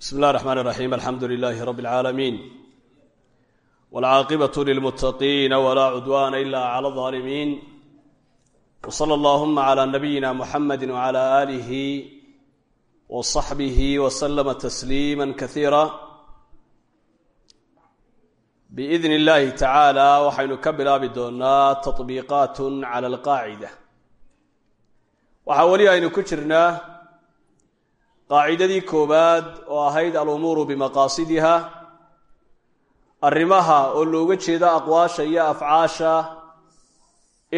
bsmi اllah الرحmn الرaxيm alxamdu لlh rb العaalamiin wاlcaaqibaة lilmتaqiina wla cudwana ila عlى الظaalimiin wslى اllahuma عlى nabiyina mxamedi وعlى آlih وصaxbih وslma تsliima kaثiira bإidn اllahi tacaalى waxaynu ka bilaabi doonaa taطbiiqaat عlى اlqaacida waxaa weli aynu ku jirnaa qaacidadii koowaad oo ahayd alumuuru bimaqaasidiha arrimaha oo looga jeedo aqwaasha iyo afcaasha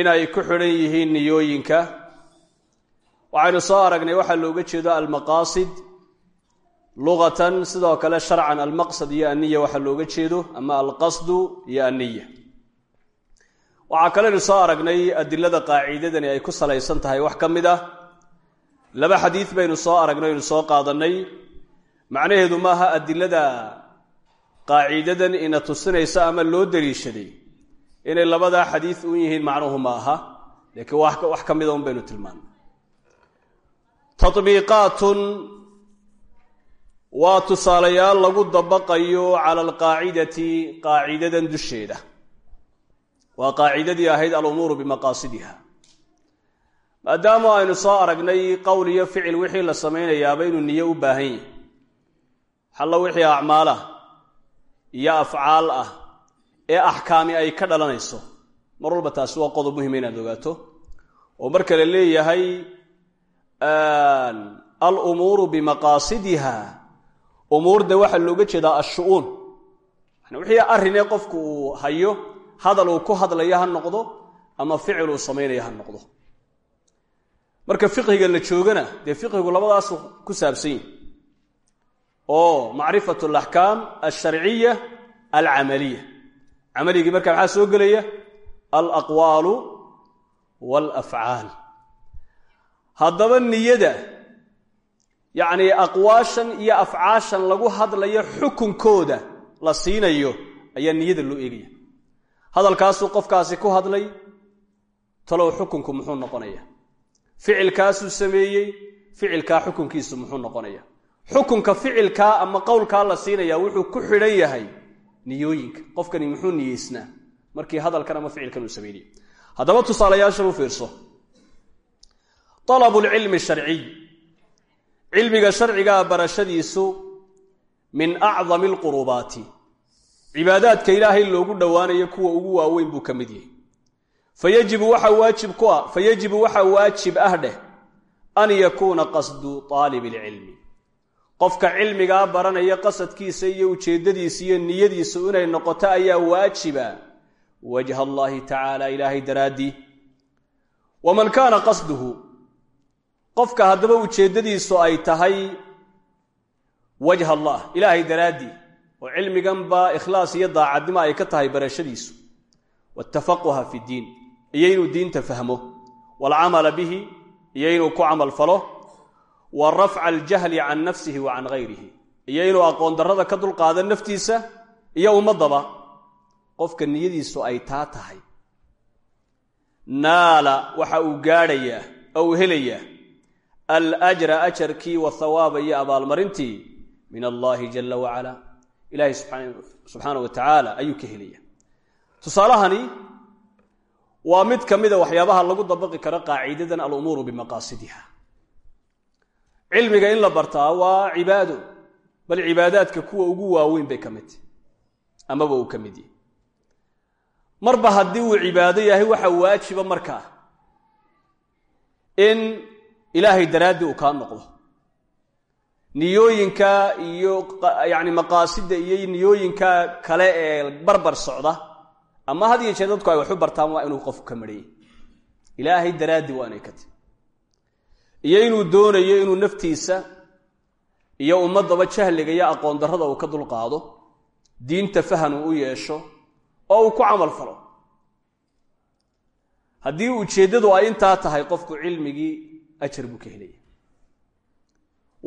inay ku xidhan yihiin niyooyinka. Waxaynu soo aragnay waxaa looga jeedo almaqaasid luqatan sidoo kale sharcan almaqsad iyo anniya waxaa looga jeedo ama alqasdu iyo anniya. Waxaa kaleynu soo aragnay adilada qaacidadani ay ku salaysan tahay wax ka mid ah laba xadiid baynu soo aragnay aynu soo qaadannay. Macnaheedu maaha adilada qaacidadan ina tusinaysa ama loo daliishaday inay labadaa xadiid u yihiin macnuhu ma aha laakiin wax ka mida un baynu tilmaanay tabiiqaatun waa tusaalayaal lagu dabaqayo cala alqaacidati qaacidadan dusheeda. Waa qaacidadii ahayd alumuuru bimaqaasidiha maadaama aynu soo aragnay qowl iyo ficil wixii la samaynayaaba inuu niyo u baahan yahy xallo wixii acmaal ah iyo afcaal ah ee axkaami ay ka dhalanayso mar walba taasi waa qodob muhima inaad ogaato. Oo marka la leeyahay alumuuru bimaqaasidiha umuurda waxaa looga jeedaa ashu-uun. Wixii arrinee qofku uu hayo hadal uu ku hadlayo ha noqdo ama ficil uu samaynayo ha noqdo marka fiqhiga la joogana dee fiqhigu labadaasu ku saabsan yihi oo macrifat alaxkaam alsharciya alcamaliya. Camaligii marka maxaa soo gelaya alaqwaalu waalafcaal haddaba niyada yacnii aqwaashan iyo afcaashan lagu hadlayo xukunkooda la siinayo ayaa niyada loo eegaya. Hadalkaasuu qofkaasi ku hadlay talow xukunku muxuu noqonaya ficilkaasuu sameeyey ficilkaa xukunkiisu muxuu noqonaya. Xukunka ficilkaa ama qowlkaa la siinaya wuxuu ku xidhan yahay niyooyinka. Qofkani muxuu niyeysnaa? Markii hadalkan ama ficilkan uu sameynaya haddaba tusaalayaashan u fiirso. Alabu lcilmi sharciy cilmiga sharcigaa barashadiisu min acdami alqurubaati cibaadaadka ilaahay loogu dhowaanayo kuwa ugu waaweyn buu ka mid yahay fayajibu waxaa waajib ku ah fayajibu waxaa waajib ah dheh an yakuuna qasdu aalib ilcilmi qofka cilmigaa baranaya qasadkiisa iyo ujeeddadiisa iyo niyadiisu inay noqoto ayaa waajiba. Wajha allaahi tacaala ilaahay daraaddii waman kaana qasduhu qofka haddaba ujeeddadiisu ay tahay wajha allah ilaahay daraaddii oo cilmiganba ikhlaas iyo daacadnimo ay ka tahay barashadiisu. Watafaquha fi ddiin iyo inuu diinta fahmo. Waalcamala bihi iyo inuu ku camal falo. Wa rafca aljahli can nafsihi wa can gayrihi. Iyo inuu aqoon darrada ka dulqaado naftiisa iyo ummaddaba. Qofka niyadiisu ay taa tahay. Naala waxa uu gaadhayaa oo uu helayaa alajra ajarkii wathawaaba iyo abaalmarintii min allaahi jala wacala ilaahay subxaana wa tacaala ayuu ka helaya tusaalahani waa mid ka mida waxyaabaha lagu dabaqi karo qaacidadan alumuuru bimaqaasidiha. Cilmiga in la bartaa waa cibaado bal cibaadaadka kuwa ugu waaweyn bay ka midtahy amaba uu ka mid yahay. Marba haddii uu cibaado yahay waxa waajiba markaa in ilaahay daraaddii uu kaa noqdo. Niyooyinka iyo yacni maqaasida iyo niyooyinka kale ee barbar socda ama had iyo jeer dadku ay waxu bartaan waa inuu qofku ka marheeyey ilaahay daraaddii waa inay ka tahy iyo inuu doonayo inuu naftiisa iyo ummaddaba jahliga iyo aqoon darrada uu ka dulqaado diinta fahan uu u yeesho oo uu ku camal falo. Haddii ujeeddadu ay intaa tahay qofku cilmigii ajar buu ka helaya.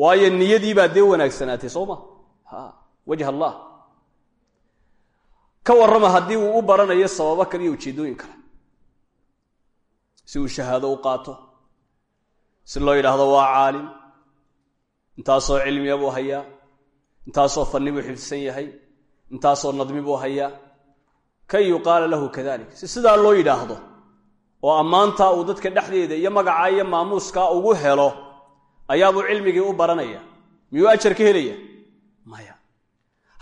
Waayo niyadii baa dee wanaagsanaatay soo ma? Ha wajh allah ka warrama haddii uu u baranayo sababo kale iyo ujeeddooyin kale. Si uu shahaado u qaato si loo yidhaahdo waa caalim intaasoo cilmiya buu hayaa intaasoo fanni buu xifdisan yahay intaasoo nadmi buu hayaa. Kay yuqaala lahu kadalik. Si sidaa loo yidhaahdo oo ammaantaa uu dadka dhexdeeda iyo magacaa iyo maamuuskaa ugu helo ayaabuu cilmigii u baranaya. Miyuu ajar ka helaya? Maya.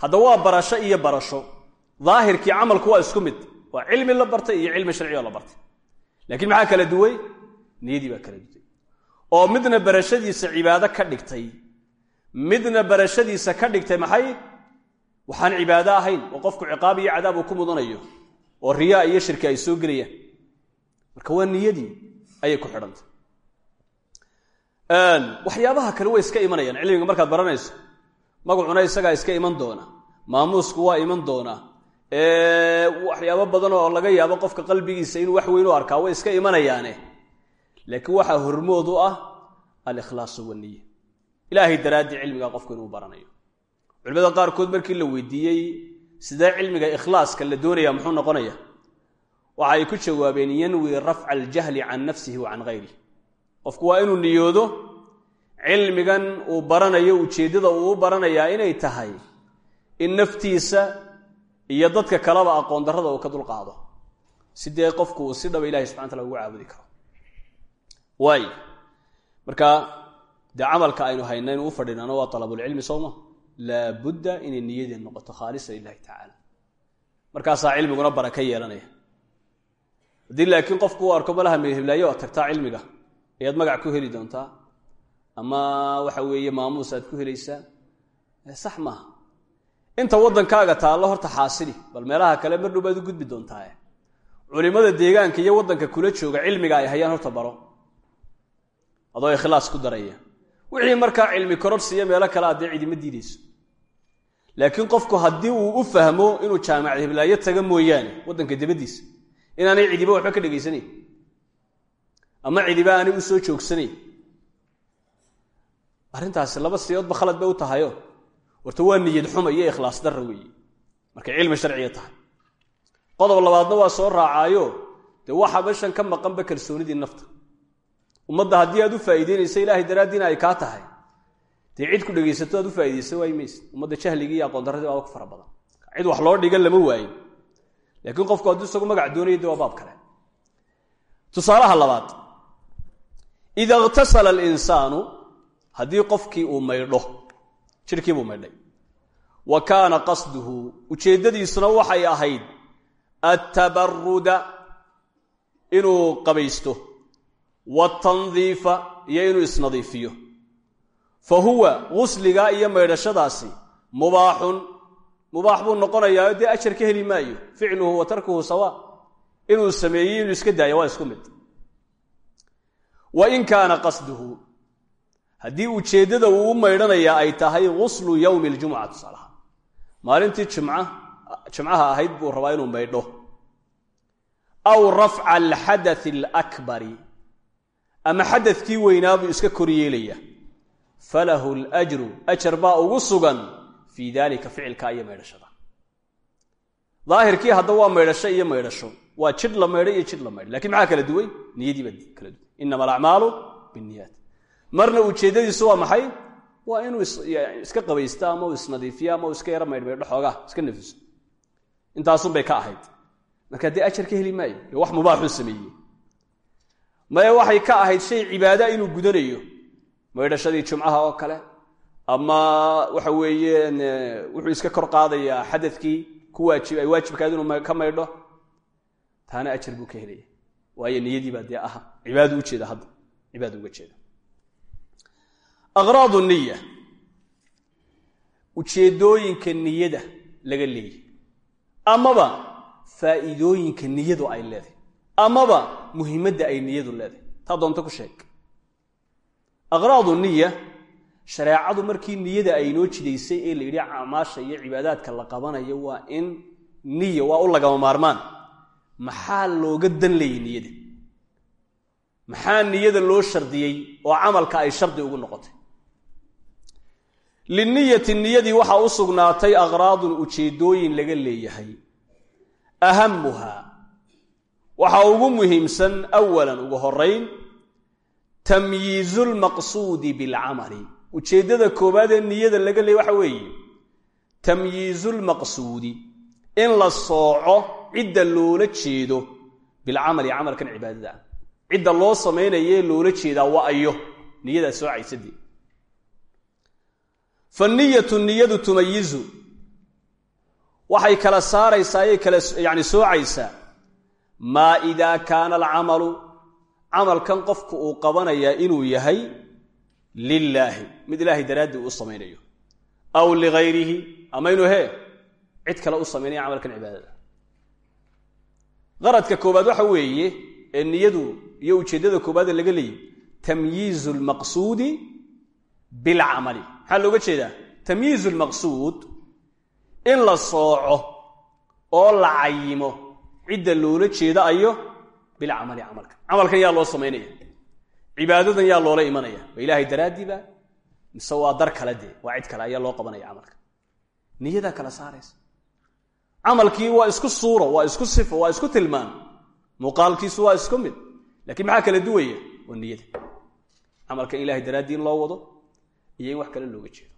Haddaba waa barasho iyo barasho daahirkii camalku waa isku mid. Waa cilmi la bartay iyo cilmi sharcioo la bartay. Laakiin maxaa kala duway? Niyadii baa kala duway. Oo midna barashadiisa cibaado ka dhigtay. Midna barashadiisa ka dhigtay maxay? Waxaan cibaado ahayn oo qofku ciqaab iyo cadaab uu ku mudanayo oo riyaa iyo shirki ay soo gelayaan. Marka waa niyadii ayay ku xidhantay. Waxyaabaha kale way iska imanayaan. Cilmiga markaad baranayso magacuna isagaa iska iman doona. Maamuusku waa iman doonaa waxyaabo badan oo laga yaabo qofka qalbigiisa inuu wax weyn u arkaa way iska imanayaane. Laakiin waxaa hormood u ah alikhlaasu waniya ilaahay daraaddii cilmigaa qofku inuu baranayo. Culimada qaarkood markii la weydiiyey sidee cilmiga ikhlaaska la doonaya muxuu noqonaya? Waxa ay ku jawaabeen yanwi rafca aljahli can nafsihi wa can hayrih qofku waa inuu niyoodo cilmigan uu baranayo ujeeddada uu u baranayaa inay tahay in naftiisa iyo dadka kaleba aqoon darrada uu ka dulqaado si qofku si dhaba ilahay subxana tala ugu caabudi karo? Waay. Marka dee camalka aynu hayna inu fadhinano waa alabulcilmi sowma laabudda inay niyadeen noqoto khaalisa lilahi tacaala. Markaasaa cilmiguna baraka yeelanaya. Haddii laakiin qofku u arko malaha mehiblaayo aad tagtaa cilmiga. Ayaad magac ku heli doontaa. Ama waxa weeye maamuus aad ku helaysaa. Sax maaha inta waddankaaga taallo horta xaasili bal meelaha kale mar baad u gudbi doontaa culimada deegaanka iyo waddanka kula jooga cilmiga ay hayaan horta baro. Adoo ikhlaas ku daraya. Wixii markaa cilmi kororsiiyo meelo kale addee cidima diidayso. Laakiin qofku haddii uu u fahmo inuu jaamacad hiblaayo taga mooyaane waddanka dabadiisa inaanay cidiba waxba ka dhegaysanayn ama cidiba aanay u soo joogsanayn arrintaasi laba siyoodba khalad bay u tahayo horta waa niyad xuma iyo ikhlaas darra weeye markay cilmi sharciga tahay. Qodob labaadna waa soo raacaayo. Dee waxa meeshan ka maqanba kalsoonidii nafta. Ummadda haddii aad u faa'iideynaysa ilaahay daraaddiina ay kaa tahay dee cid ku dhegaysato aad u faa'iidaysa waay mayse ummadda jahligii iyo aqoon darradii baaba ku fara badan. Cid wax loo dhiga lama waayin. Laakiin qofku hadduu isagu magac doonaya de waa baab kale. Tusaalaha labaad. Ida ikhtasala alinsaanu haddii qofkii uu maydho jidhkiibuu maydhay. Wa kaana qasduhu ujeeddadiisuna waxay ahayd attabaruda inuu qabaysto waatandiifa iyo inuu isnadiifiyo. Fa huwa gusligaa iyo maydhashadaasi mubaaxun mubaax buu noqonayaa dee ajar ka heli maayo ficluhu wa tarkuhu sawa inuu sameeyey inuu iska daayo waa isku mid. Wa in kaana qasduhu haddii ujeeddada uu u maydhanayaa ay tahay guslu yowmi aljumuca tusaalaha maalintii jimca jimcaha ahayd buu rabaa inuu maydho. Aw rafca alxadathi alakbari. Ama xadadkii weynaa buu iska koryeelaya falahu alajru ajar baa ugu sugan. Fii dalika ficilka iyo maydhashada. Daahirkii hadda waa maydhasho iyo maydhasho. Waa jidh la maydho iyo jidh la maydho lakiin maxaa kala duway? Niyadii baa kala duway. Inama alacmaalu binniyaat marna ujeeddadiisu waa maxay? Waa inuu iska qabaysto ama uu isnadiifiyo ama uu iska yaro maydhmaydho xoogaa iska nafiso intaasunbay ka ahayd. Marka dee ajar ka heli maayo wax mubaaxuu sameeyey. Maye waxay ka ahayd shay cibaada inuu gudanayo. Maydhashadii jumcaha oo kale ama waxa weeyeen wuxuu iska kor qaadayaa xadadkii ku waajib ay waajibkaad inuu ka maydho. Taana ajar buu ka helaya. Waayo niyadii baa dee aha cibaadu ujeeda hadda. Cibaada uga jeeda aqraad niya ujeeddooyinka niyada laga leeyay amaba faa'iidooyinka niyadu ay leedahay. Amaba muhiimadda ay niyadu leedahay. Taa doonta ku sheeg. Aqraadu niya shareecadu markii niyada ay inoo jidaysay ee la yidhi acmaasha iyo cibaadaadka la qabanayo waa in niya waa u lagama maarmaan. Maxaa looga dan leeyay niyada? Maxaa niyada loo shardiyey oo camalka ay shardi ugu noqotay liniyati niyadii waxaa u sugnaatay aqraadun ujeeddooyin laga leeyahay. Ahamuhaa waxaa ugu muhiimsan awalan ugu horayn tamyiizu lmaqsuudi bilcamali ujeeddada koowaad ee niyada laga leeyay waxa weeye tamyiizulmaqsuudi in la sooco cidda loola jeedo bilcamali camalkan cibaadada. Ah cidda loo samaynaye loola jeedaa waa ayo niyadaa soocaysadee faniyatu niyadu tumayizu. Waxay kala saaraysaa ayay kala yani soocaysaa maa idaa kaana alcamalu camalkan qofku uu qabanayaa inuu yahay lilaahi mid ilaahay daraaddii uu samaynayo. Aw ligayrihi ama inuu hee cid kale u samaynaya camalkan cibaadada. Qaradka koobaad waxa weeye ee niyadu iyo ujeeddada koobaade laga leeyiy tamyiizu lmaqsuudi bilcamali. Maxaa looga jeedaa? Tamyiizu lmaqsuud in la sooco oo la cayimo. Cidda loola jeeda ayo bilcamali camalka. Camalkan yaa loo samaynaya cibaadadan yaa loola imanaya. Ma ilaahay daraaddiiba mise waa dar kale dee. Waa cid kale ayaa loo qabanaya camalka. Niyadaa kala saaraysa. Camalkii waa isku suuro waa isku sifo waa isku tilmaan. Muuqaalkiisu waa isku mid. Lakiin maxaa kala duwaya? Waa niyada. Camalka in ilahay daraaddii in loo wado iyo in wax kale looga jeedo.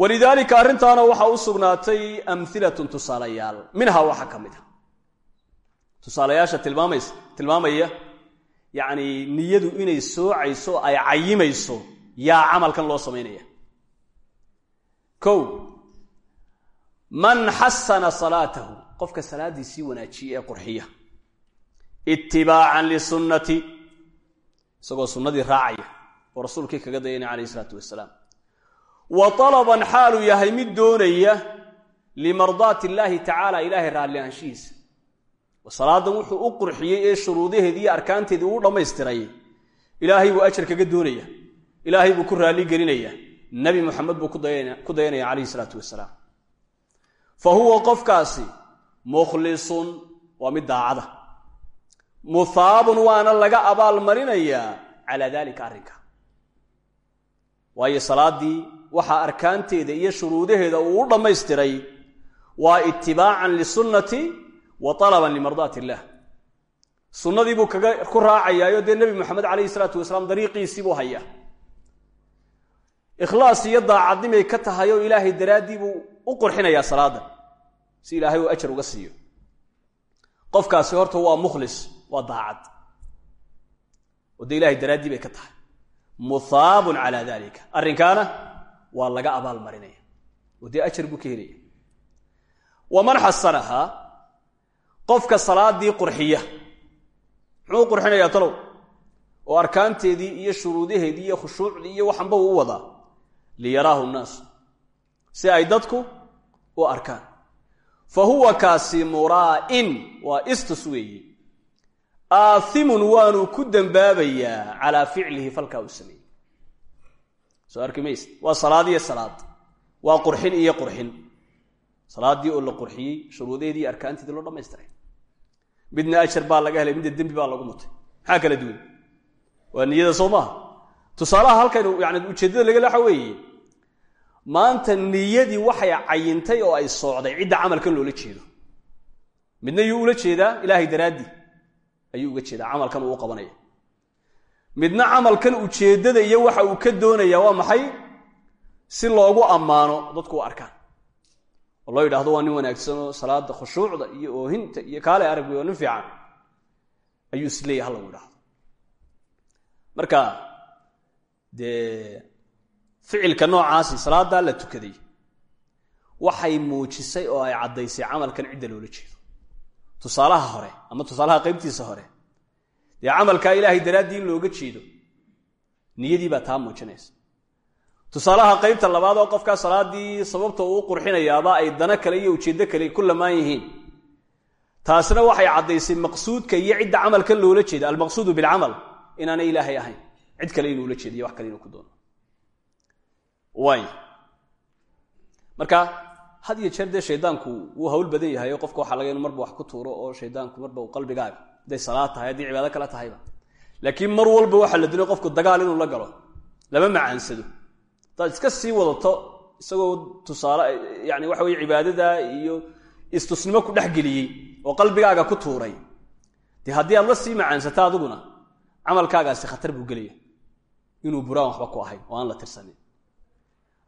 Walidaalika arrintaana waxaa u sugnaatay amhilatun tusaalayaal. Minhaa waxaa ka mid a tusaalayaasha tilmaamaysa tilmaamaya yacni niyadu inay soocayso ay cayimayso yaa camalkan loo samaynaya. Kow man xasana salaatahu qofka salaaddiisii wanaajiya ee qurxiya. Itibaacan lisunnati isagoo sunnadii raacaya oo rasuulkii kaga dayanay calayh isalaatu wasalaam. Wa talaban xaaluu yahay mid doonaya limardaati illaahi tacaala ilaahay raalli aanshihiisa salaadan wuxuu u qurxiyey ee shuruudaheedii iyo arkaanteedii uu dhammaystiray. Ilaahay buu ajar kaga doonaya. Ilaahay buu ku raalli gelinaya. Nebi muxamed buu ku dayanaya calayhi isalaatu wasalaam. Fa huwa qofkaasi mukhlisun waa mid daacada. Muhaabun waana laga abaalmarinayaa calaa daalika arrinka waayo salaaddii waxaa arkaanteeda iyo shuruudaheeda uu u dhammaystiray waa itibaacan lisunnati wa talaban limardaati illaah sunnadii buu kaga ku raacayaayo dee nebi moxamed calayhi isalaatu wasalaam dariiqiisii buu hayaa. Ikhlaas iyo daacadnimay ka tahay oo ilaahay daraaddii buu u qurxinayaa salaada si ilaahay uu ajar uga siiyo. Qofkaasi horta waa mukhlis waa daacad. Oo dee ilahay daraaddii bay ka tahay muhaabun calaa dalika arrinkaana waa laga abaal marinaya. Oo dee ajar buu ka helaya waman xasanahaa qofka salaadii qurxiya. Muxuu qurxinayaa talow? Oo arkaanteedii iyo shuruudaheedii iyo khushuucdii iyo waxanba uu u wadaa. Liyaraahu nnaas. Si ay dadku u arkaan. Fa kaasi muraa'in waa istus weeye aathimun waanu ku dembaabayaa calaa ficlihi falkaa uu sameeyey. Soo arki mayse? Waa salaad iyo salaad. Waa qurxin iyo qurxin. Salaaddii oo la qurxiyey shuruudeedii arkaanteedii loo dhamaystiray midna ajar baa laga helay midna dembi baa lagu mutay. Maxaa kala duwan? Waa niyada soo maaha? Tusaalaha halkaynu yani ujeeddada laga weeye maanta niyadii waxay cayintay oo ay soocday cidda camalkan loola jeedo. Midna yuu ula jeedaa ilaahay daraaddii ayuu uga jeedaa camalkan uu qabanaya. Midna camalkan ujeeddada iyo waxa uu ka doonayaa waa maxay? Si loogu ammaano dadku u arkaan. Oo loo yidhahdo waa nin wanaagsanoo salaada khushuucda iyo oohinta iyo kaale arag wey waa nin fiican. Ayuu isleeyahy ha lagu idhahdo marka dee ficilka noocaasi salaadaa la tukaday waxay muujisay oo ay caddaysay camalkan cidda loola jeedo tusaalaha hore ama tusaalaha qaybtiisa hore. Dee camalkaa ilaahay daraaddii in looga jeedo niyadii baa taa muujinaysa. Tusaalaha qaybta labaad oo qofkaa salaadii sababta uu qurxinayaaba ay dana kale iyo ujeeddo kale ku lamaan yihiin. Taasna waxay caddaysay maqsuudka iyo cidda camalkan loola jeeda almaqsuudu bilcamal inaanay ilaahay ahayn. Cid kale inuu la jeediyo wax kale inuu ku doono. Waay marka had iyo jeer dee shaydaanku wuu hawl badan yahay oo qofka waxaa laga marba wax ku tuuro oo shaydaanku marba uu qalbigaaga hadday salaad tahay haddii cibaado kale tahayba. Laakiin mar walba waxaa la dilay qofku dagaal inuu la galo lama macaansado. Hadaad iska sii wadato isagoo tusaale yani waxa weye cibaadada iyo istusnimo ku dhexgeliyey oo qalbigaaga ku tuuray. Dee haddii aad la sii macaansata adiguna camalkaagaasi khatar buu gelaya inuu buraan waxba ku ahayn oo aan la tirsanin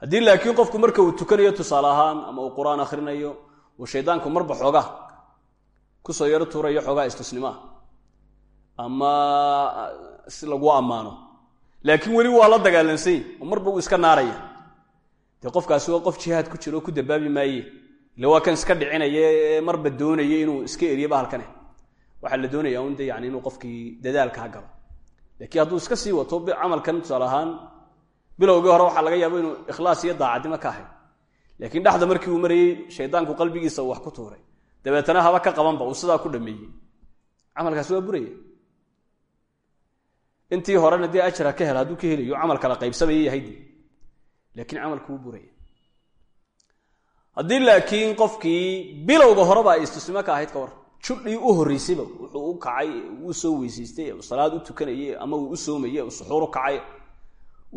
haddii laakiin qofku marka uu tukanayo tusaale ahaan ama uu qur'aan akhrinayo uu shaydaanku marba xoogaa ku soo yaro tuurayo xoogaa istusnimaa ama si lagu ammaano. Laakiin weli waa la dagaalansanyi oo marba uu iska naaraya. Dee qofkaasi waa qof jihaad ku jiro ku dabaabi maaye. Ille waa kan iska dhicinaya ee marba doonaya inuu iska eriyo bahalkane waxaa la doonaya un de yani inuu qofkii dadaalkaa galo. Laakiin hadduu iska sii wato camalkan tusaale ahaan bilowgii hore waxaa laga yaaba inuu ikhlaas iyo daacadnimo ka ahay. Laakiin dhexda markii uu marayey shaydaanku qalbigiisa wax ku tuuray. Dabeetana haba ka qabanba uu sidaa ku dhameeyey. Camalkaasi waa buraya. Intii horena dee ajra ka hel hadduu ka helayo camal kala qaybsamaya yahayd laakiin camalku wuu buraya. Haddii laakiin qofkii bilowga horeba ay istusnimo ka ahayd ka war. Judhii u horraysayba wuxuu u kacay uu soo weysaystay salaad u tukanayey ama uu u soomaye suxuur u kacay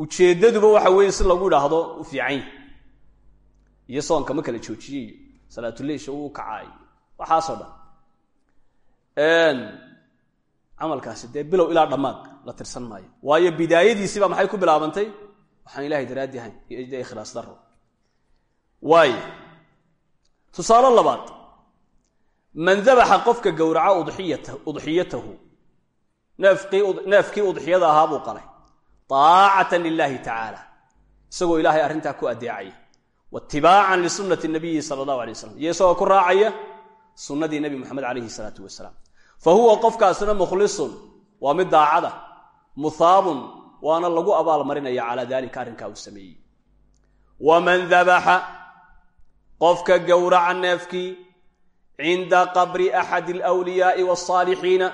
ujeeddaduba waxa weeye si lagu idhaahdo u fiican iyo soonka ma kala joojiyey salaatuleisha uu kacaay waxaasoo dhan. Camalkaasi dee bilow ilaa dhammaad la tirsan maayo. Waayo bidaayadiisiiba maxay ku bilaabantay? Waxaan ilahay daraaddi ahayn iyo ikhlaas daro waayo tusaale labaad. Man dabaxa qofka gowraca udxiyata udxiyatahu. Neefkii udxiyada ahaa buu qalay aacatan lilahi tacaala isagoo ilaahay arrintaa ku adeecaya waitibaacan lisunati nabiyi sala allahu alay waslam iyo isagoo ku raacaya sunnadii nebi moxamed calayhi salaatu wasalaam fa huwa qofkaasina mukhlisun waa mid daacada muhaabun waana lagu abaalmarinaya calaa daalika arrinkaa uu sameeyey waman dabaxa qofka gowraca neefkii cinda qabri axadi alwliyaai wasaalixiina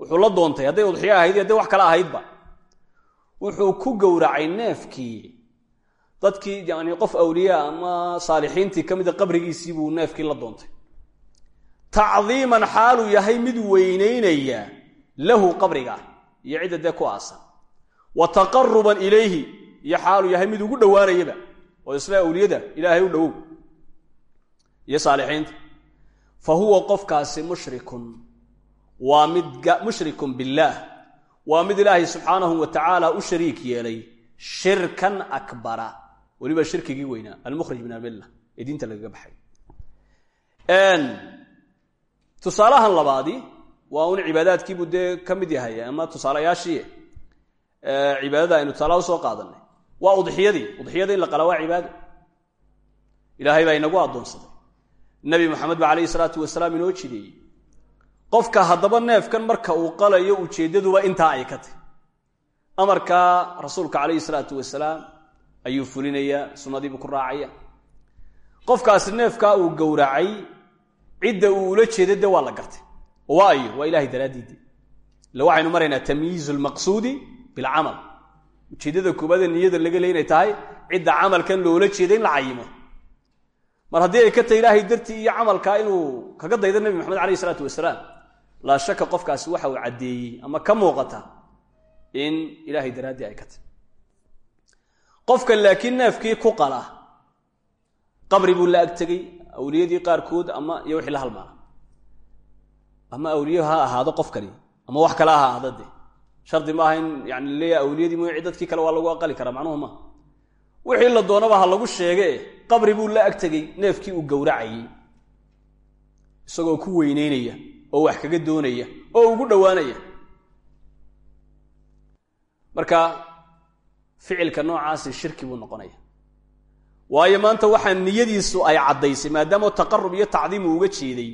wuxuu la doontay hadday udxiyo ahayd iyo hadday wax kale ahaydba wuxuu ku gowracay neefkii. Dadkii yani qof awliyaa ama saalixiintii ka mida qabrigiisii buu neefkii la doontay. Tacdiiman xaaluu yahay mid weynaynaya lahu qabriga iyo cidda dee ku aasan. Wa taqaruban ilayhi iyo xaaluu yahay mid ugu dhowaanayaba oo isla awliyada ilaahay u dhowow. Iyo saalixiinta. Fa huwa qofkaasi mushrikun. Waa mid mushrikun billaah waa mid ilaahay subxaanahu wa tacaala u shariik yeelay. Shirkan akbara. Weliba shirkigii weynaa. Almukhrij min almilla ee diinta lagaga baxay. Tusaalahan labaadi waa un cibaadaadkiibuu dee ka mid yahay ama tusaalayaashii. Cibaadada aynu tusaalaha u soo qaadanay waa udxiyadii. Udxiyada in la qala waa cibaado. Ilaahay baa inagu addoonsaday. Nebi moxamed ba calayhi salaatu wasalaam inoo jideeyey qofka haddaba neefkan marka uu qalayo ujeeddaduba intaa ay ka tahy amarkaa rasuulka calayhi salaatu wasalaam ayuu fulinayaa sunnadiibuu ku raacaya. Qofkaasi neefkaa uu gowracay cidda uu ula jeeda de waa la gartay. Waa ayo waa ilahay daraaddiide ille waxaynu maraynaa tamyiizu lmaqsuudi bilcamal ujeeddada koobaade niyada laga le inay tahay cidda camalkan loola jeeda in la cayimo. Mar haddii ay ka tahay ilaahay dartii iyo camalkaa inuu kaga daydo nebi maxamed calayhi isalaatu wasalaam laa shaka qofkaasi waxa uu caddeeyey ama ka muuqata in ilaahay daraaddii ay ka tahy qofka laakiin neefkii ku qala qabri buu la ag tegey awliyadii qaarkood ama iyo wixii la halmaala ama awliye ha ahaado qofkani ama wax kale ha ahaado shardi maaha in yani leeya awliyadii mooci dadkii kale waa lagu aqali karaa macnuhu maaha wixii la doonaba ha lagu sheege qabri buu la ag tegey neefkii uu gowracayey isagoo ku weyneynaya oo wax kaga doonaya oo ugu dhowaanaya. Marka ficilka noocaasi shirki buu noqonaya. Waayo maanta waxaa niyadiisu ay caddaysay maadaama taqarub iyo tacdiim uu uga jeeday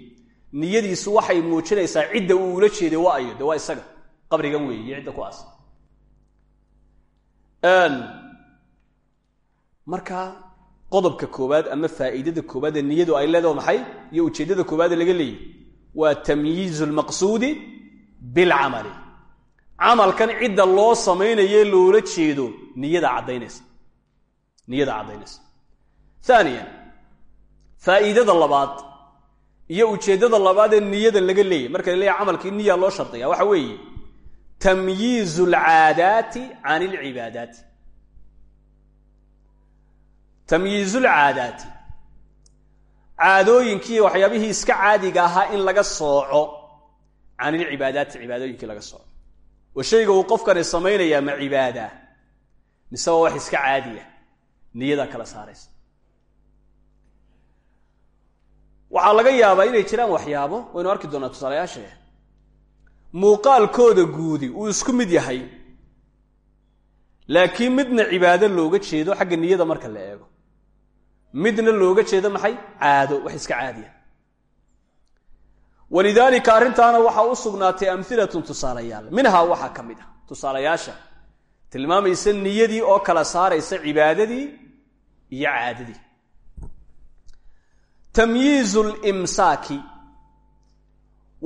niyadiisu waxay muujinaysaa cidda uu ula jeeday waa ayo de waa isaga qabrigan weeye iyo cidda ku aas. Marka qodobka koowaad ama faa'iidada koowaad ee niyadu ay leedaho maxay iyo ujeeddada koowaade laga leeyahy waa tamyiizu lmaqsuudi bilcamali. Camalkan cidda loo samaynaye loola jeedo niyada caddaynaysa. Niyada caddaynaysa. Aaniyan faa'iidada labaad iyo ujeeddada labaad ee niyada laga leeyahy marka la leeyahy camalkii niya loo shardiya waxa weeye tamyiizu alcaadaati can ilcibaadaati tamyiizu lcaadaati caadooyinkii waxyaabihii iska caadiga ahaa in laga sooco can ilcibaadaati cibaadooyinkii laga sooco. Oo shayga uu qofkani samaynayaa ma cibaada mise waa wax iska caadiya niyadaa kala saaraysa. Waxaa laga yaabaa inay jiraan waxyaabo waynu arki doonaa tusaalayaasha. Muuqaalkooda guudi uu isku mid yahay laakiin midna cibaado looga jeedo xagga niyada marka la eego midna looga jeedo maxay? Caado wax iska caadiya. Walidaalika arrintaana waxaa u sugnaatay amhilatun tusaalayaal. Minhaa waxaa ka mid ah tusaalayaasha. Tilmaamaysa niyadii oo kala saaraysa cibaadadii iyo caadadii. Tamyiizu limsaaki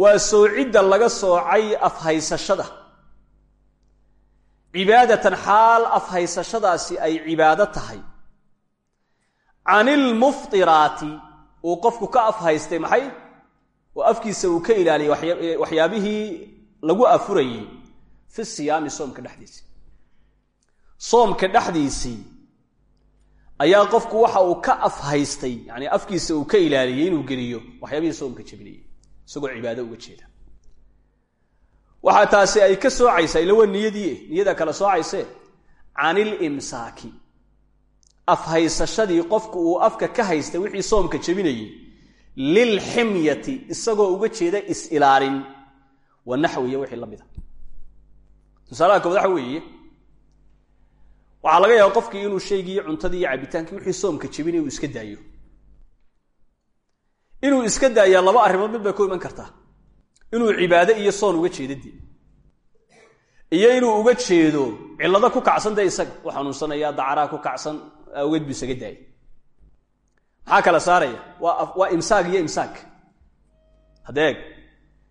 waa soocidda laga soocay afhaysashada. Cibaadatan xaal afhaysashadaasi ay cibaado tahay can ilmuftiraati uu qofku ka afhaystay maxay? Oo afkiisa uu ka ilaaliyay waxyaabihii lagu afurayey fi siyaami soomka dhexdiisii soomka dhexdiisii ayaa qofku waxa uu ka afhaystay yani afkiisa uu ka ilaaliyey inuu geliyo waxyaabihii soomka jebinayay isagoo cibaado uga jeeda. Waxaa taasi ay ka soocaysaa ila waa niyadii niyada kala soocayse can ilimsaaki afhaysashadii qofku uu afka ka haystay wixii soomka jebinayey lilximyati isagoo uga jeeda is-ilaalin wa naxwiya wixii la mida. Tusaalaha kood waxa weeye waxaa laga yaaba qofkii inuu shaygii cuntadii iyo cabitaankii wixii soomka jebinay uu iska daayo. Inuu iska daayaa laba arrimood mid bay ku iman kartaa. Inuu cibaado iyo soon uga jeedadii iyo inuu uga jeedo cillado ku kacsan dee isaga. U xanuunsanayaa dacaraa ku kacsan awgeed buu isaga daayay. Maxaa kala saaraya? Waa imsaag iyo imsaak hadeeg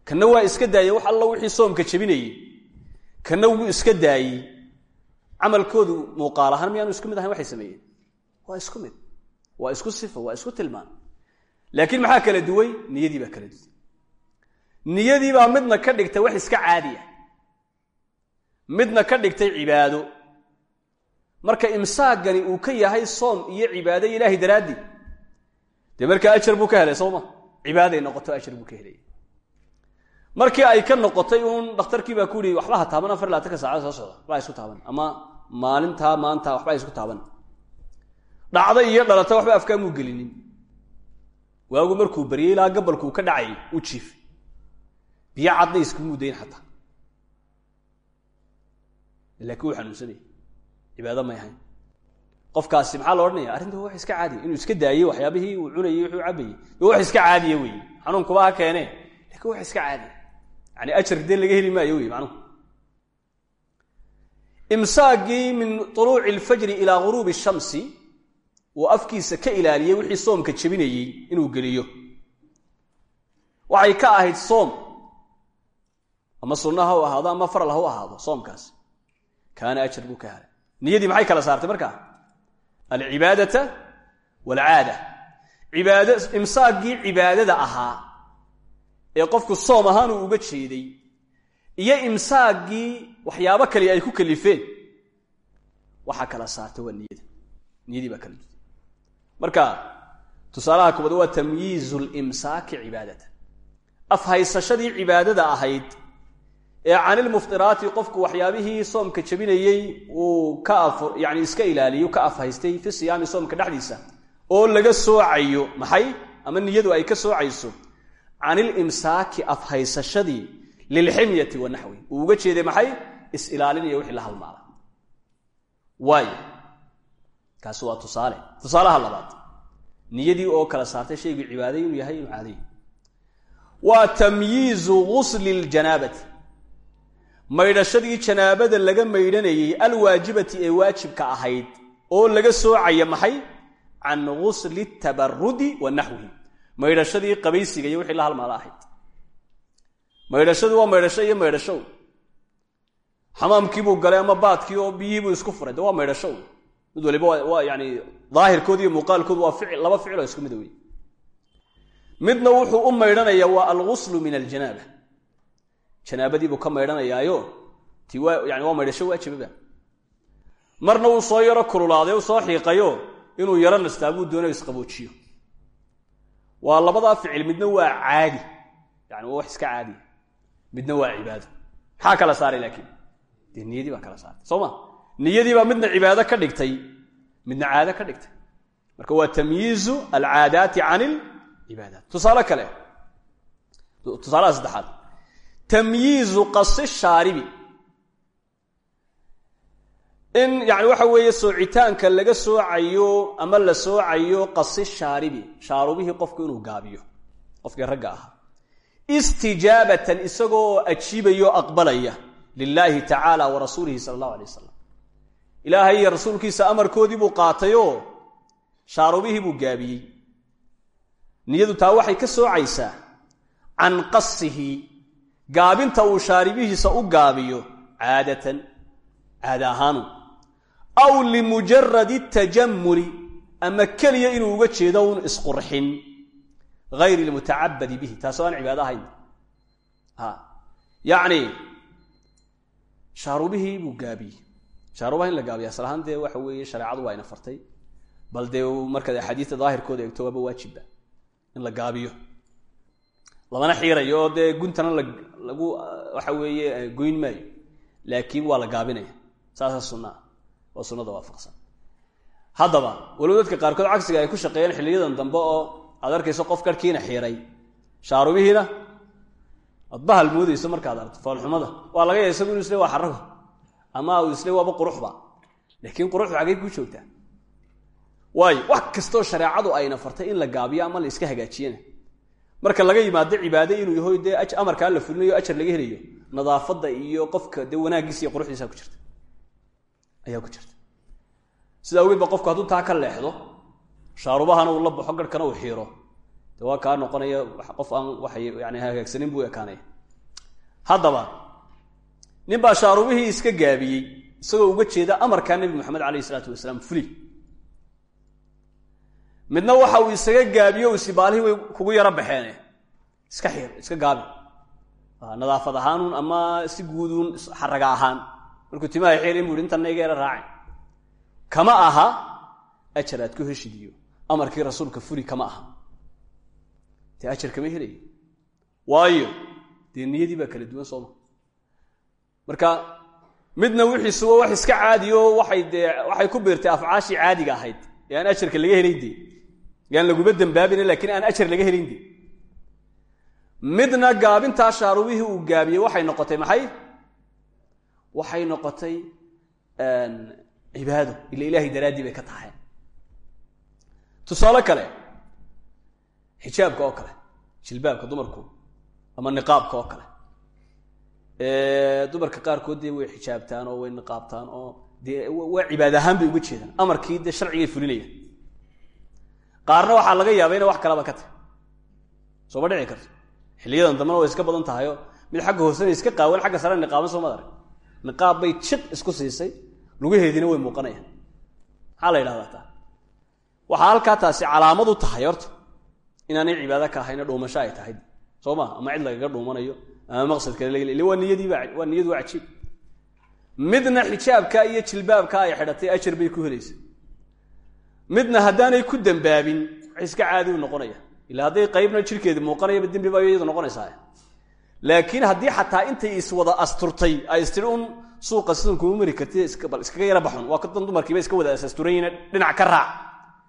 kanna waa iska daayey wax alla wixii soomka jebinayey kanna wuu iska daayey camalkoodu muuqaal ahaan miyaanu isku mid ahayn waxay sameeyeen. Waa isku mid. Waa isku sifa waa isku tilmaan. Laakiin maxaa kala duway? Niyadii baa kala duway. Niyadii baa midna ka dhigtay wax iska caadiya. Midna ka dhigtay cibaado marka imsaagani uu ka yahay soom iyo cibaado ilaahay daraaddii dee markaa ajar buu ka helay sooma. Cibaaday noqoto ajar buu ka helay. Markii ay ka noqotay uun dhakhtarkii baa ku yihi waxba ha taaban afar labaatanka saacada soo socda waxba isku taaban. Ama maalintaa maanta waxba isku taaban. Dhacda iyo dhalata waxba afkaamuu gelinin. Waagu markuu baryay ilaa gabalkuu ka dhacay u jiif. Biyo cadna iskumuu dayn xataa laakiin wuu xanuunsanaya cibaado may ahayn qofkaasi maxaa la odhanaya arrinta wax iska caadiya. Inuu iska daayey waxyaabihii uu cunayey wuxuu cabayey wax iska caadiya weeye xanuunkuba ha keenee. Lakiin wax iska caadiya. Yani ajar dee laga heli maayo wey macnuhu. Imsaagii min uluuci alfajri ilaa guruubi shamsi uu afkiisa ka ilaaliyey wixii soomka jebinayey inuu geliyo. Waxay ka ahayd soom. Ama sunna u ahaado ama faral ha u ahaado soomkaasi kaana ajar buu ka helay niyadii maxay kala saartay markaa alcibaadata waalcaada cibaad imsaagii cibaadada ahaa ee qofku soom ahaan uu uga jeeday iyo imsaagii waxyaabo kale ay ku kalifeen waxaa kala saartay waa niyada niyadii baa kala duday marka tusaalaha kubad waa tamyiizu limsaaki cibaadata. Afhaysashadii cibaadada ahayd ee canilmuftiraati qofku waxyaabihii soomka jebinayey uu ka af yani iska ilaaliyo ka afhaystay fi siyaami soomka dhexdiisa oo laga soocayo maxay? Ama niyadu ay ka soocayso can ilimsaaki afhaysashadii lilximyati wa naxwi. Uu uga jeeday maxay? Is-ilaalinaya wixii la halmaala. Waayo kaasi waa tusaale. Tusaalaha labaad niyadii oo kala saartay shaygii cibaaday yahay inuu caadayi waa tamyiizu gusli ljanaabati maydhashadii janaabada laga maydhanayey alwaajibati ee waajibka ahayd oo laga soocaya maxay? Can gusli tabarudi wa naxwihi maydhashadii qabaysiga iyo wixii la halmaala ahayd. Maydhashadu waa maydhasho iyo maydhashow xamaamkiibuu galay ama baadkii oo biyihiibuu isku furay. De waa maydhashow mid waliba waa yani daahirkoodu iyo muuqaalkoodu waa laba ficil oo isku mida wey midna wuxuu u maydhanaya waa alguslu min aljanaaba janaabadiibuu ka maydhanayaayo? Ti yani waa maydhasho waajibaba. Marna uu soo yaro kululaaday u soo xiiqayo inuu yaro nastaa buu doonayo isqaboojiyo. Waa labadaa ficil midna waa caadi. Yani waa wax iska caadiya midna waa cibaado. Maxaa kala saaray laakiin? Niyadii baa kala saartay soo ma? Niyadii baa midna cibaado ka dhigtay midna caado ka dhigtay. Marka waa tamyiizu alcaadaati can ilcibaadaat tusaale kale tusaalaha saddexaad tamyiizu qasi shaaribi. In yani waxa weeye soocitaanka laga soocayo ama la soocayo qasi shaaribi shaarubihii qofku inuu gaabiyo qofkii ragga ahaa. Istijaabatan isagoo ajiibayo aqbalaya lilaahi tacaala wa rasuulihi sala allahu alay wasalam ilaahay iyo rasuulkiisa amarkoodii buu qaatayoo shaarubihii buu gaabiyey. Niyadu taa waxay ka soocaysaa can qasihi gaabinta uu shaaribihiisa u gaabiyo caadatan caada ahaanu aw limujaradi tajamuli ama keliya inuu uga jeedo un isqurxin hayr lmutacabadi bihi taasoo aan cibaado ahayn. Yacni shaarubihii buu gaabiyey la gaabiya asal ahaan weeye shareecadu waa ina fartay bal dee markaad axaadiista daahirkooda eegto waaba waajibba in la gaabiyo lamana xiirayo oo dee guntana lagu waxa weeye goyn maayo. Laakiin waa la gaabinaya. Saasa sunaa waa sunnada waafaqsan. Haddaba waliba dadka qaarkood cagsiga ay ku shaqeeyeen xilliyadan dambe oo aad arkayso qof garhkiina xiiray. Shaarubihiina ad bahal moodayso markaad aragto foolxumada. Waa laga ya isagu inu isle waa xarago ama uu isle waaba quruxba. Laakiin quruxdu xaggay ku joogtaa. Waayo wax kastoo shareecadu ayna fartay in la gaabiyo ama la iska hagaajiyana marka laga yimaado cibaade inuu yahoy dee amarkaa la fulinayo ajar laga helayo nadaafadda iyo qofka dee wanaaggiisa iyo quruxdiisa ku jirta. Ayaa ku jirta. Sida awgeed qofku hadduu taa ka leexdo shaarubahana uu la baxo garhkana uu xiiro. De waa kaa noqonaya qof aan waxay yani hagaagsanin buu ekaanaya. Haddaba nin baa shaarubihii iska gaabiyey isagoo uga jeeda amarkaa nebi moxamed calayh isalaatu wasalaam fuli midna waxa uu isaga gaabiyo isibaalihii way kugu yaro baxeene. Iska xiir iska gaabi. Nadaafad ahaanun ama si guuduun xaraga ahaan. Markuu timaha xiirin bu hi intanna iga yara kama aha ajar aad ku heshidiyo amarkii rasuulka fuli kama aha. Dee ajar kama helayo waayo dee niyadii baa kala duwan sooma marka midna wixiisu waa wax iska caadiyo waxay dee waxay ku biirtay afcaashii caadiga ahayd. Ee aan ajarka laga helayn dee yaan laguba dambaabina laakiin aan ajar laga helayn dee midna gaabintaa shaarubihii uu gaabiyey waxay noqotay maxay? Waxay noqotay cibaado. Ila ilaahay daraaddii bay ka tahay. Tusaale kale xijaabka oo kale jilbaabka dumarku ama niqaabka oo kale. Dumarka qaarkood dee way xijaabtaan oo way niqaabtaan oo dee waa cibaad ahaan bay uga jeedaan. Amarkii dee sharcigay fulinayaan qaarna waxaa laga yaaba inay wax kalaba ka tahy soo ma dhici karto. Xilliyadan dambena way iska badan tahayo. Mid xagga hoosena iska qaawan xagga sare niqaaban soo madarag niqaab bay jiq isku siisay. Lugaheediina way muuqanayaan. Maxaa la yidhahdaa taa waxaa halkaa taasi calaamad u tahay horta. Inaanay cibaado ka ahayna dhuumasho ay tahay. Soo ma? Ama cid lagaga dhuumanayo? Ama maqsadka ll waa niyadiiba waa niyadu waa cajiib midna xijaabka iyo jilbaabka ay xidhatay ajar bay ku helaysa midna haddaanay ku dambaabin wax iska caadi u noqonaya. Ila hadday qaybna jirkeedi muuqanayaba dembi baa iyadu noqonaysaa. Laakiin haddii xataa intay iswada asturtay ay istiri un suuqa sidan kuma mari karti bal iskaga yara baxun. Waa kadan dumarkiiba iska wada asturanyihin dhinac ka raac.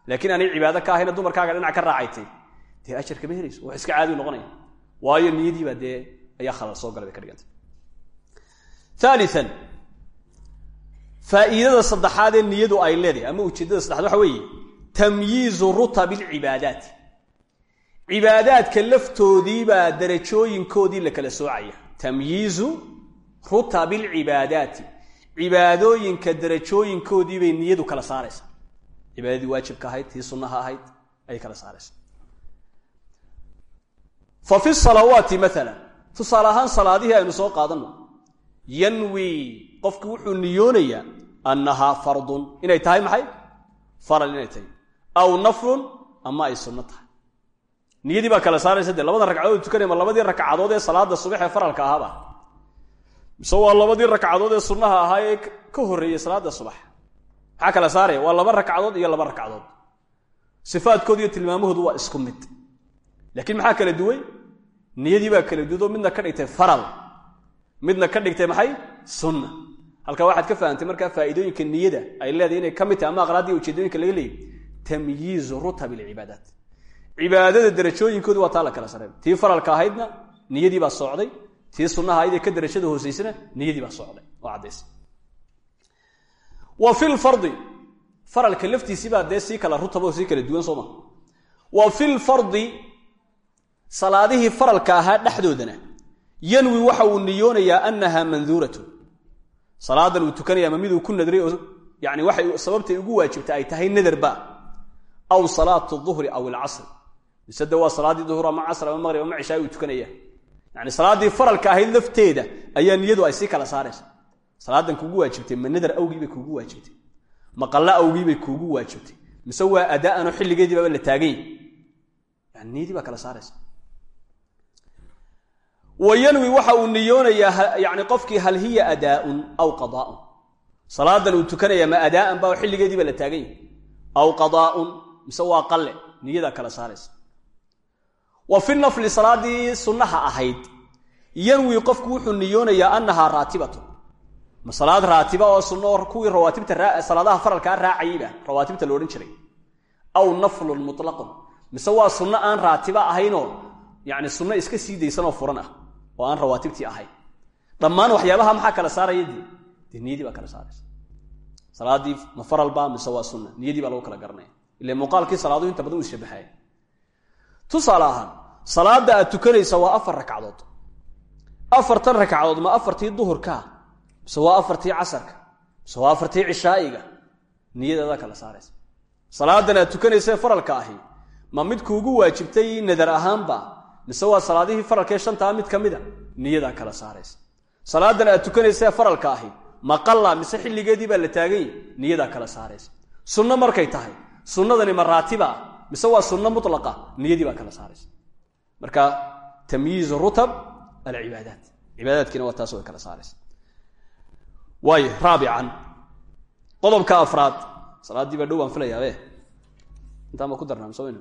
Laakiin aanay cibaado ka ahayna dumarkaaga dhinac ka raacaytay. Dee ajar kama helayso? Wax iska caadi u noqonaya. Waayo niyadiiba dee ayaa khalal soo galay bay ka dhigantay. Aalian faa'iidada saddexaad ee niyadu ay leedahay ama ujeeddada saddexaad waxa weeye tamyiizu rutabi alcibaadaati cibaadaadka laftoodiibaa darajooyinkoodii la kala soocaya. Tamyiizu rutabi alcibaadaati cibaadooyinka darajooyinkoodii bay niyadu kala saaraysaa. Cibaadadii waajibka ahayd tii sunnaha ahayd ayay kala saaraysaa. Fa fi salawaati maala tusaale ahaan salaadihii aynu soo qaadanno yanwi qofku wuxuu niyoonayaa annahaa fardun. Inay tahay maxay? Faral inay tahay. Aw naflun ama ay sunno tahay. Niyadii kala saaraysa dee labada ragcadood tukanaya ma labadii ragcadood ee salaada subax ee faralka ahaaba mise waa labadii ragcadood ee sunnaha ahaa ee ka horreeyey salaada subax. Maxaa kala saaraya? Waa laba ragcadood iyo laba ragcadood. Sifaadkoodu iyo tilmaamahoodu waa isku mid. Laakiin maxaa kala duway? Niyadii baa kala dudo midna ka dhigtay faral midna ka dhigtay maxay? Sunna. Halkaa waxaad ka fahamtay markaa faa'iidooyinka niyada ay leedahay inay ka mid tahay ama aqraadii ujeedooyinka laga leeyay tamyiizu rutab alcibaadaat cibaadada darajooyinkoodu waa taa la kala sareen tii faralka ahaydna niyadii baa socday. Tii sunnaha ahayd ee ka darajada hoosaysana niyadii baa socday. Oo caddays wa fi lfardi faralka laftiisii dee sii kala rutaboo sii kala duwan sooma wa fi lfardi salaadihii faralka ahaa dhexdoodana yanwi waxa uu niyoonayaa annaha manduuratu salaadan uu tukanaya ma miduu ku nadray oo yani waxay sababtay ugu waajibta ay tahay nadarba aw salaatu duhri aw ilcasr mise de waa salaaddii duhur ama casr ama maqrib ama cishaay uu tukanaya. Yani salaaddii faralka ahayd lafteeda ayaa niyadu ay sii kala saaraysa. Salaadan kugu waajibtay ma nadar awgii kuugu waajibtay. Ma qalla awgii kuugu waajibtay. Mise waa adaa'anoo xilligeedii baaba la taagan yahy yani niyadii baa kala saaraysa wa yanwi waxa uu niyoonayaa yani qofkii hal hiya adaaun aw qadaaun. Salaadan uu tukanaya ma adaa'an ba xilligeediiba la taagan yahy aw qadaaun mise waa qalle niyadaa kala saaraysa. Wa fi nafli salaadii sunnaha ahayd yanwi qofku wuxuu niyoonayaa annahaa raatibatu. Ma salaad raatiba oo sunno kuwii rawaatibta salaadaha faralkaa raacayayba rawaatibta la odhan jiray. Aw naflun mutlaqun mise waa sunno aan raatiba ahaynoo yani sunno iska sii daysanoo furan ah oo aan rawaatibtii ahayn dhammaan waxyaabaha maxaa kala saaraya niyadii baa kala saaraysa salaadii ma faralba mise waa sunna? Niyadii baa lagu kala garanaya ile muuqaalkii salaaduhu inta badan u ishabaxaya tusaale ahaan salaada aad tukanaysa waa afar ragcadood afartan ragcadood ma afartii duhurkaa mise waa afartii casarka mise waa afartii cishaa'iga? Niyadadaa kala saaraysa. Salaadan aad tukanaysae faralka ahi ma mid kuugu waajibtay nadar ahaanba mise waa salaadihii faralkaee shantaa mid ka mida niyadaa kala saaraysa. Salaadan aad tukanaysae faralka ahi ma qalla mise xilligeedii baa la taagany niyadaa kala saaraysa. Sunno markay tahay sunnadani ma raatiba mise waa sunno mutlaqa niyadii baa kala saaraysa. Marka tamyiizu rutab alcibaadaat. Cibaadaadkiina waa taas way kala saaraysa. Waayo raabican qodobka afraad salaaddii dhow baan filayaabe intaa ma ku darnaa waynu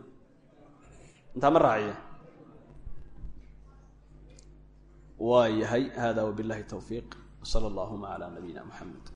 intaa ma raaciya waa yahay. Hada wbillahi towfiiq wsala allahuma cala nabiyina muxamed